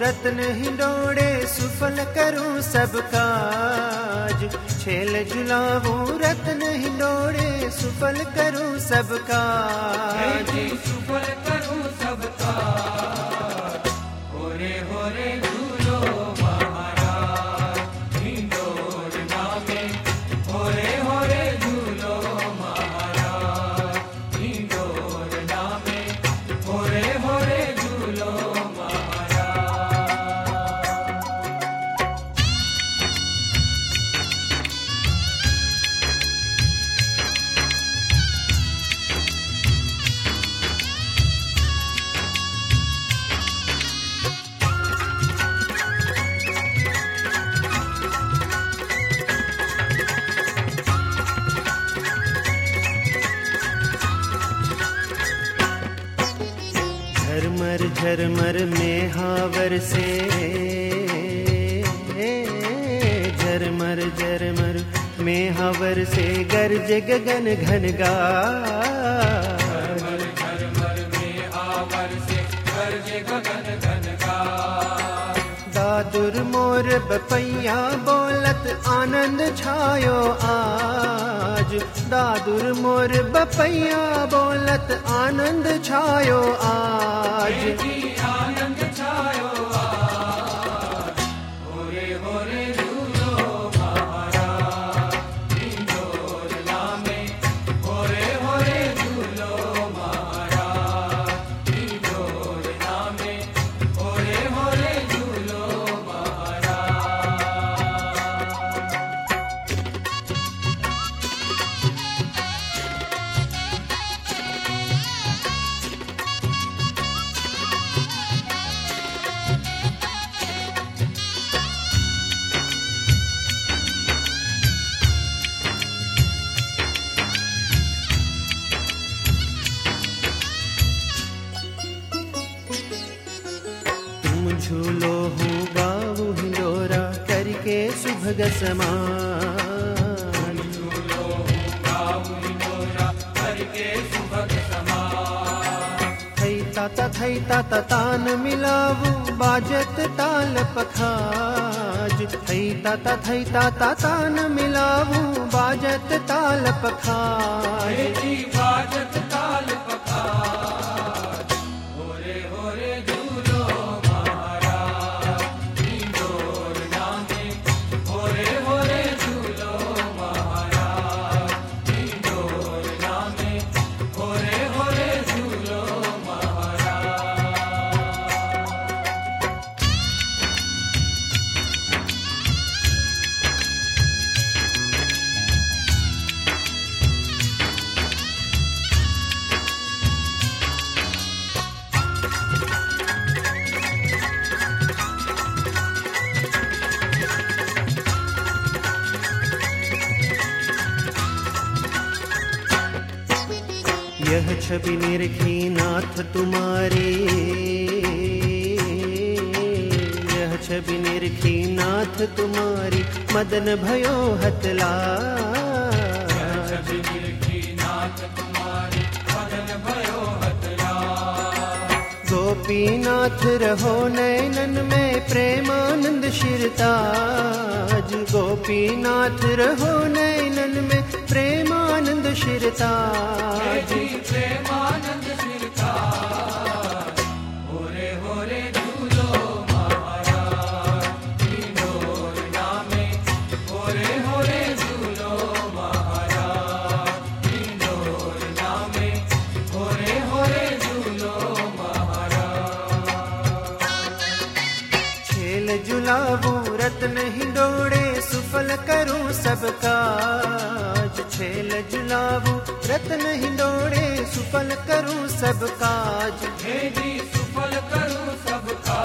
रत्न हिंडोड़े, सुफल करूँ सब काज। छेल झुलाऊं रत्न हिंडोड़े, सुफल करूँ सब काज। सुफल करूँ झरमर झरमर में हावर से। झरमर झरमर में हावर से गर्ज गगन घन गा। झरमर झरमर में आवर से गर्ज गगन घनगा दादुर मोर बपैया बोलत आनंद छायो आज। दादुर मोर बपैया बोलत आनंद छायो आज। झूलो हो गाऊ हिंडोरा करके सुभग समान ताता थई ताता, तान मिलावू, बाजत ताल पखाज। थई ताता थई ताता, तान मिलावू, बाजत ताल पखाज। यह छवि निरखी नाथ तुम्हारी। यह छवि निरखी नाथ तुम्हारी मदन भयो हतला। छवि निरखी नाथ तुम्हारी मदन भयो हतला। गोपीनाथ रहो नैनन में प्रेमानंद शिरताज। गोपीनाथ रहो नैनन में शिरताज जी प्रेमानंद सिरकार होरे होरे झूलो महाराज नामे होरे होरे झूलो महाराज नामे होरे होरे झूलो महाराज छेल जुलाबू रत्न हिंडोड़े सुफल करूँ सब काज छेल जुलाबू रत्न हिंडोड़े सुफल करूँ सब काज। हे जी सुफल करूँ सबका